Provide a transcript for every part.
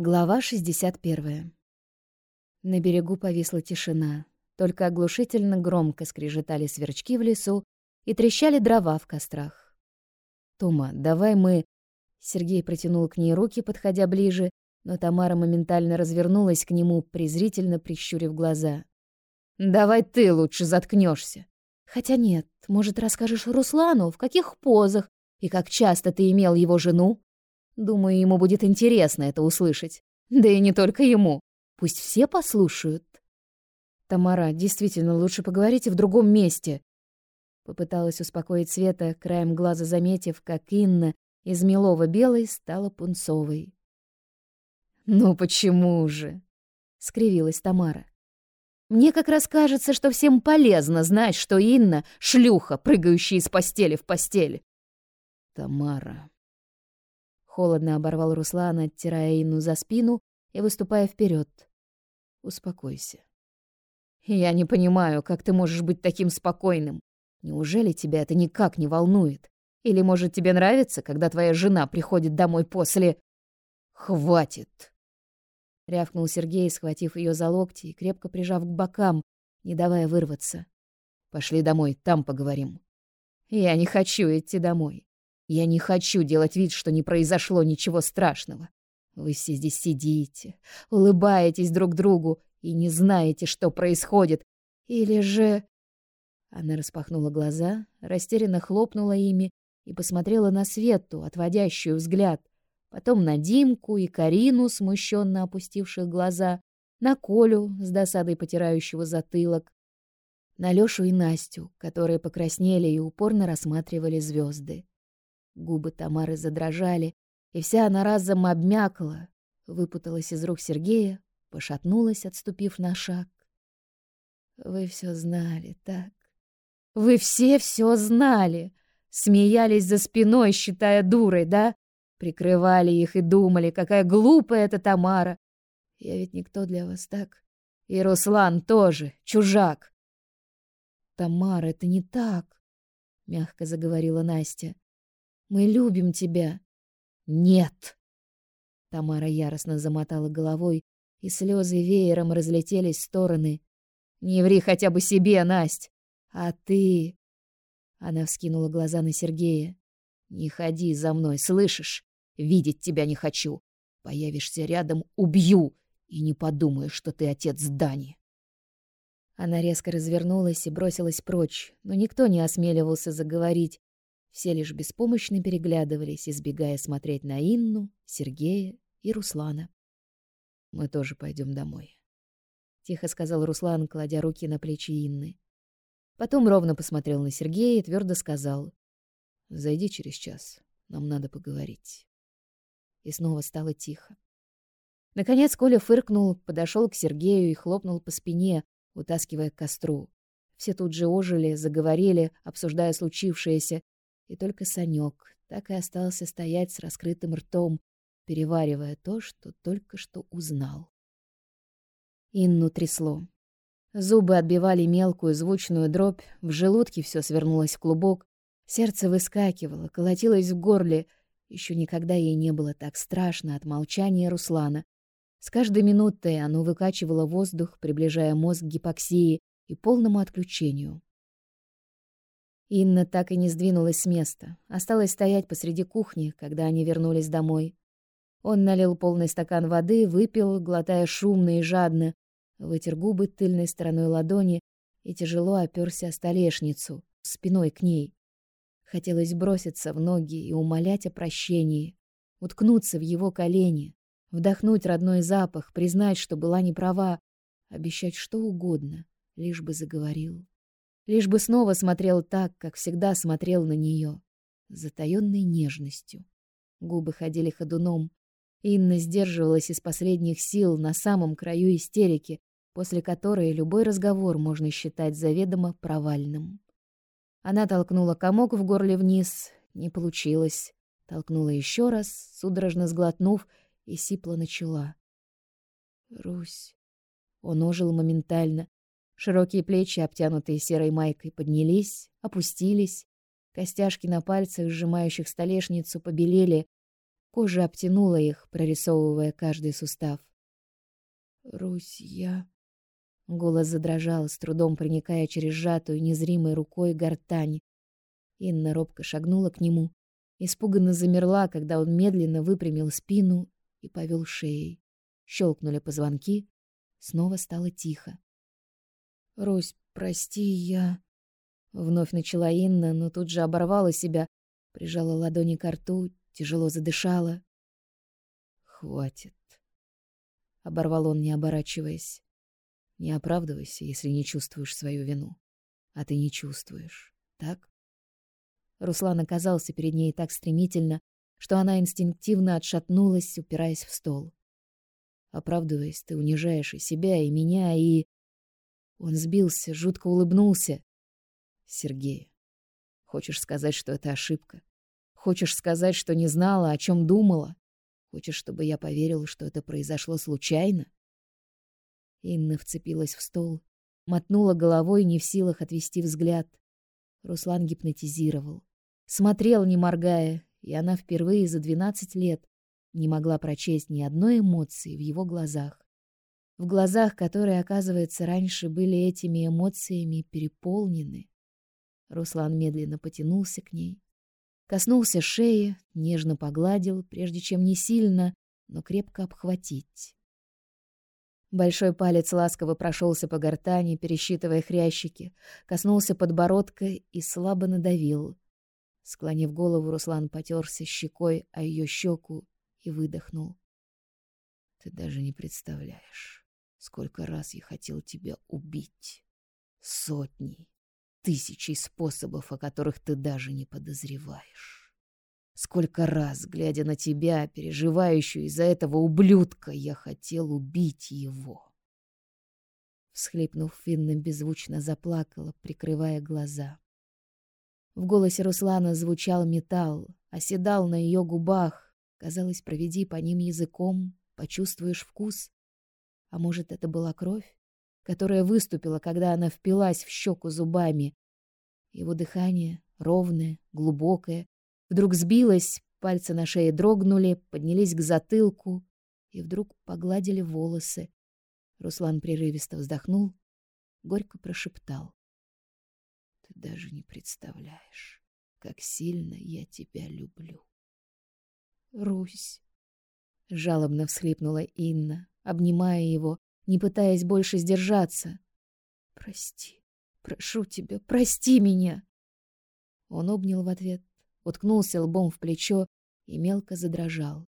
Глава 61. На берегу повисла тишина. Только оглушительно громко скрежетали сверчки в лесу и трещали дрова в кострах. «Тома, давай мы...» Сергей протянул к ней руки, подходя ближе, но Тамара моментально развернулась к нему, презрительно прищурив глаза. «Давай ты лучше заткнешься. Хотя нет, может, расскажешь Руслану, в каких позах и как часто ты имел его жену?» Думаю, ему будет интересно это услышать. Да и не только ему. Пусть все послушают. Тамара, действительно, лучше поговорите в другом месте. Попыталась успокоить Света, краем глаза заметив, как Инна из мелово-белой стала пунцовой. «Ну почему же?» — скривилась Тамара. «Мне как раз кажется, что всем полезно знать, что Инна — шлюха, прыгающая из постели в постель». «Тамара», Холодно оборвал Руслан, оттирая Инну за спину и выступая вперед. Успокойся. Я не понимаю, как ты можешь быть таким спокойным. Неужели тебя это никак не волнует? Или, может, тебе нравится, когда твоя жена приходит домой после... Хватит! Рявкнул Сергей, схватив ее за локти и крепко прижав к бокам, не давая вырваться. Пошли домой, там поговорим. Я не хочу идти домой. Я не хочу делать вид, что не произошло ничего страшного. Вы все здесь сидите, улыбаетесь друг другу и не знаете, что происходит. Или же... Она распахнула глаза, растерянно хлопнула ими и посмотрела на Свету, отводящую взгляд, потом на Димку и Карину, смущенно опустивших глаза, на Колю, с досадой потирающего затылок, на Лёшу и Настю, которые покраснели и упорно рассматривали звезды. Губы Тамары задрожали, и вся она разом обмякла, выпуталась из рук Сергея, пошатнулась, отступив на шаг. Вы все знали, так? Вы все все знали. Смеялись за спиной, считая дурой, да? Прикрывали их и думали, какая глупая эта Тамара. Я ведь никто для вас, так? И Руслан тоже, чужак. Тамара, это не так, мягко заговорила Настя. Мы любим тебя. Нет. Тамара яростно замотала головой, и слезы веером разлетелись в стороны. Не ври хотя бы себе, Насть. А ты? Она вскинула глаза на Сергея. Не ходи за мной, слышишь? Видеть тебя не хочу. Появишься рядом убью и не подумаешь, что ты отец Дани. Она резко развернулась и бросилась прочь, но никто не осмеливался заговорить, все лишь беспомощно переглядывались, избегая смотреть на Инну, Сергея и Руслана. «Мы тоже пойдем домой», — тихо сказал Руслан, кладя руки на плечи Инны. Потом ровно посмотрел на Сергея и твердо сказал. «Зайди через час, нам надо поговорить». И снова стало тихо. Наконец Коля фыркнул, подошел к Сергею и хлопнул по спине, утаскивая к костру. Все тут же ожили, заговорили, обсуждая случившееся, и только Санек так и остался стоять с раскрытым ртом, переваривая то, что только что узнал. Инну трясло. Зубы отбивали мелкую звучную дробь, в желудке все свернулось в клубок, сердце выскакивало, колотилось в горле. Еще никогда ей не было так страшно от молчания Руслана. С каждой минутой оно выкачивало воздух, приближая мозг к гипоксии и полному отключению. Инна так и не сдвинулась с места, осталась стоять посреди кухни, когда они вернулись домой. Он налил полный стакан воды, выпил, глотая шумно и жадно, вытер губы тыльной стороной ладони и тяжело оперся о столешницу, спиной к ней. Хотелось броситься в ноги и умолять о прощении, уткнуться в его колени, вдохнуть родной запах, признать, что была не права, обещать что угодно, лишь бы заговорил лишь бы снова смотрел так, как всегда смотрел на нее, с затаённой нежностью. Губы ходили ходуном. Инна сдерживалась из последних сил на самом краю истерики, после которой любой разговор можно считать заведомо провальным. Она толкнула комок в горле вниз, не получилось. Толкнула еще раз, судорожно сглотнув, и сипло начала. «Русь». Он ожил моментально, Широкие плечи, обтянутые серой майкой, поднялись, опустились. Костяшки на пальцах, сжимающих столешницу, побелели. кожа обтянула их, прорисовывая каждый сустав. «Русь, я...» Голос задрожал, с трудом проникая через сжатую незримой рукой гортань. Инна робко шагнула к нему, испуганно замерла, когда он медленно выпрямил спину и повел шеей. Щелкнули позвонки, снова стало тихо. «Русь, прости, я...» Вновь начала Инна, но тут же оборвала себя, прижала ладони к рту, тяжело задышала. «Хватит», — оборвал он, не оборачиваясь. «Не оправдывайся, если не чувствуешь свою вину. А ты не чувствуешь, так?» Руслан оказался перед ней так стремительно, что она инстинктивно отшатнулась, упираясь в стол. Оправдываясь, ты унижаешь и себя, и меня, и... Он сбился, жутко улыбнулся. Сергей, хочешь сказать, что это ошибка? Хочешь сказать, что не знала, о чем думала? Хочешь, чтобы я поверил, что это произошло случайно? Инна вцепилась в стол, мотнула головой, не в силах отвести взгляд. Руслан гипнотизировал. Смотрел, не моргая, и она впервые за двенадцать лет не могла прочесть ни одной эмоции в его глазах. В глазах, которые, оказывается, раньше были этими эмоциями переполнены. Руслан медленно потянулся к ней, коснулся шеи, нежно погладил, прежде чем не сильно, но крепко обхватить. Большой палец ласково прошелся по гортани, пересчитывая хрящики, коснулся подбородка и слабо надавил. Склонив голову, Руслан потерся щекой о ее щеку и выдохнул. Ты даже не представляешь, сколько раз я хотел тебя убить. Сотни, тысячи способов, о которых ты даже не подозреваешь. Сколько раз, глядя на тебя, переживающую из-за этого ублюдка, я хотел убить его. Всхлипнув, Финна беззвучно заплакала, прикрывая глаза. В голосе Руслана звучал металл, оседал на ее губах, Казалось, проведи по ним языком, почувствуешь вкус. А может, это была кровь, которая выступила, когда она впилась в щеку зубами. Его дыхание, ровное, глубокое, вдруг сбилось, пальцы на шее дрогнули, поднялись к затылку и вдруг погладили волосы. Руслан прерывисто вздохнул, горько прошептал. «Ты даже не представляешь, как сильно я тебя люблю». Русь. Жалобно всхлипнула Инна, обнимая его, не пытаясь больше сдержаться. Прости, прошу тебя, прости меня. Он обнял в ответ, уткнулся лбом в плечо и мелко задрожал.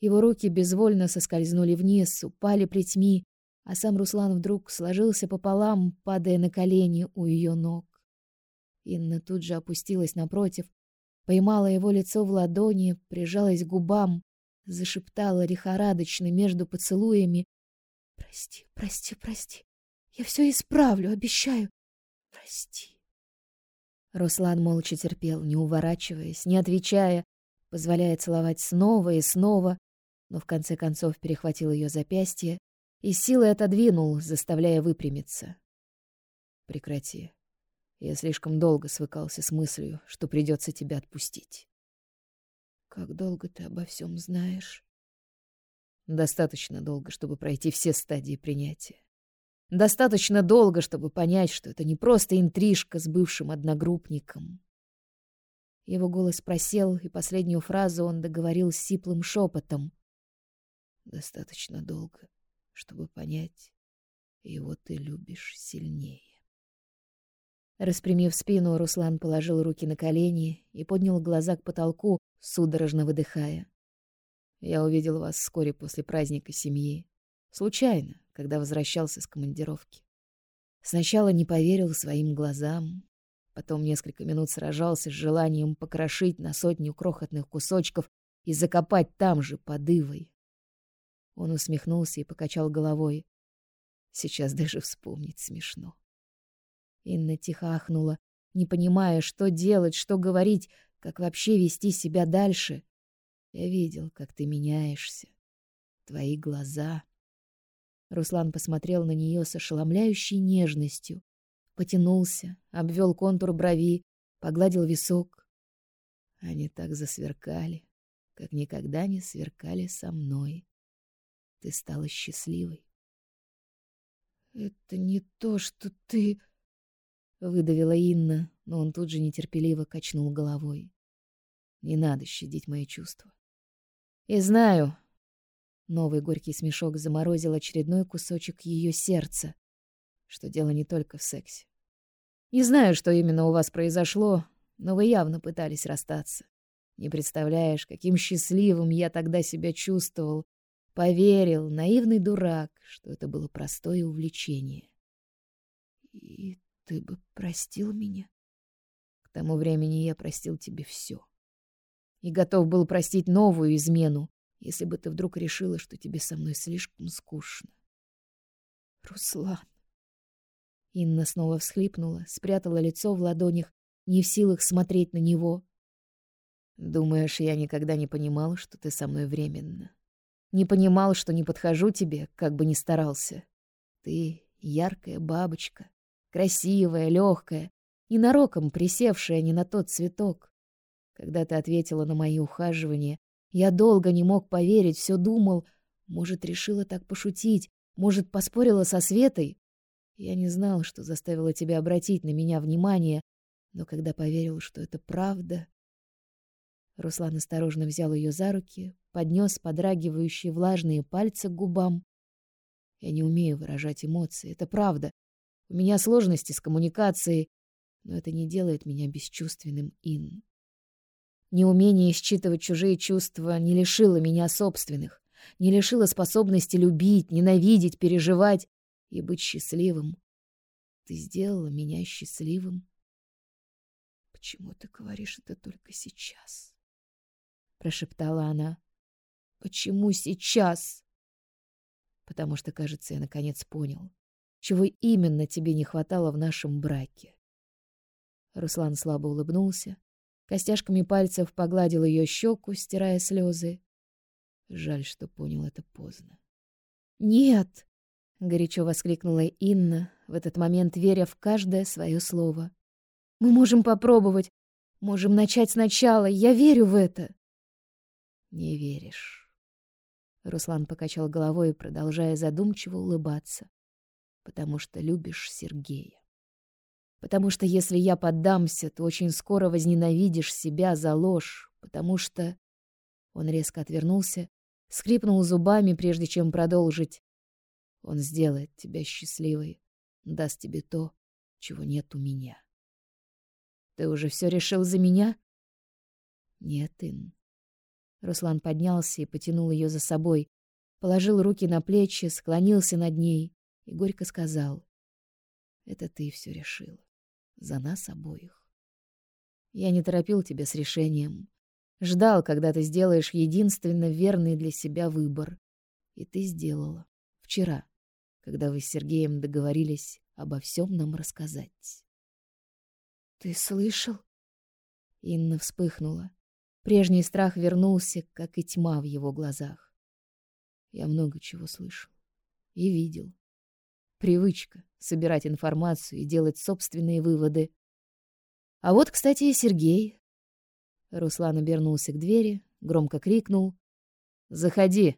Его руки безвольно соскользнули вниз, упали плетьми, а сам Руслан вдруг сложился пополам, падая на колени у ее ног. Инна тут же опустилась напротив, Поймала его лицо в ладони, прижалась к губам, зашептала лихорадочно между поцелуями. «Прости, прости, прости. Я все исправлю, обещаю. Прости». Руслан молча терпел, не уворачиваясь, не отвечая, позволяя целовать снова и снова, но в конце концов перехватил ее запястье и силой отодвинул, заставляя выпрямиться. «Прекрати. Я слишком долго свыкался с мыслью, что придется тебя отпустить. Как долго ты обо всем знаешь? Достаточно долго, чтобы пройти все стадии принятия. Достаточно долго, чтобы понять, что это не просто интрижка с бывшим одногруппником. Его голос просел, и последнюю фразу он договорил с сиплым шепотом. Достаточно долго, чтобы понять, его ты любишь сильнее. Распрямив спину, Руслан положил руки на колени и поднял глаза к потолку, судорожно выдыхая. Я увидел вас вскоре после праздника семьи. Случайно, когда возвращался с командировки. Сначала не поверил своим глазам, потом несколько минут сражался с желанием покрошить на сотню крохотных кусочков и закопать там же, под ивой. Он усмехнулся и покачал головой. Сейчас даже вспомнить смешно. Инна тихо ахнула, не понимая, что делать, что говорить, как вообще вести себя дальше. Я видел, как ты меняешься. Твои глаза. Руслан посмотрел на нее с ошеломляющей нежностью, потянулся, обвел контур брови, погладил висок. Они так засверкали, как никогда не сверкали со мной. Ты стала счастливой. «Это не то, что ты...» — выдавила Инна, но он тут же нетерпеливо качнул головой. «Не надо щадить мои чувства. И знаю...» Новый горький смешок заморозил очередной кусочек ее сердца, что дело не только в сексе. «Не знаю, что именно у вас произошло, но вы явно пытались расстаться. Не представляешь, каким счастливым я тогда себя чувствовал. Поверил, наивный дурак, что это было простое увлечение. И ты бы простил меня? К тому времени я простил тебе все. И готов был простить новую измену, если бы ты вдруг решила, что тебе со мной слишком скучно. Руслан. Инна снова всхлипнула, спрятала лицо в ладонях, не в силах смотреть на него. Думаешь, я никогда не понимал, что ты со мной временно? Не понимал, что не подхожу тебе, как бы ни старался. Ты яркая бабочка, красивая, легкая, ненароком присевшая не на тот цветок. Когда ты ответила на мои ухаживания, я долго не мог поверить, все думал, может, решила так пошутить, может, поспорила со Светой. Я не знал, что заставило тебя обратить на меня внимание, но когда поверил, что это правда... Руслан осторожно взял ее за руки, поднес подрагивающие влажные пальцы к губам. Я не умею выражать эмоции, это правда. У меня сложности с коммуникацией, но это не делает меня бесчувственным, Ин. Неумение считывать чужие чувства не лишило меня собственных, не лишило способности любить, ненавидеть, переживать и быть счастливым. Ты сделала меня счастливым. Почему ты говоришь это только сейчас? прошептала она. Почему сейчас? Потому что, кажется, я наконец понял, чего именно тебе не хватало в нашем браке. Руслан слабо улыбнулся, костяшками пальцев погладил ее щеку, стирая слезы. Жаль, что понял это поздно. Нет, горячо воскликнула Инна, в этот момент веря в каждое свое слово. Мы можем попробовать. Можем начать сначала. Я верю в это. Не веришь. Руслан покачал головой, продолжая задумчиво улыбаться. Потому что любишь Сергея. Потому что если я поддамся, то очень скоро возненавидишь себя за ложь, потому что Он резко отвернулся, скрипнул зубами, прежде чем продолжить. Он сделает тебя счастливой, даст тебе то, чего нет у меня. Ты уже все решил за меня? Нет, Ин. Руслан поднялся и потянул ее за собой, положил руки на плечи, склонился над ней и горько сказал: "Это ты все решила за нас обоих. Я не торопил тебя с решением, ждал, когда ты сделаешь единственно верный для себя выбор, и ты сделала вчера, когда вы с Сергеем договорились обо всем нам рассказать. Ты слышал? Инна вспыхнула. Прежний страх вернулся, как и тьма в его глазах. Я много чего слышал и видел. Привычка собирать информацию и делать собственные выводы. А вот, кстати, и Сергей. Руслан обернулся к двери, громко крикнул: "Заходи!"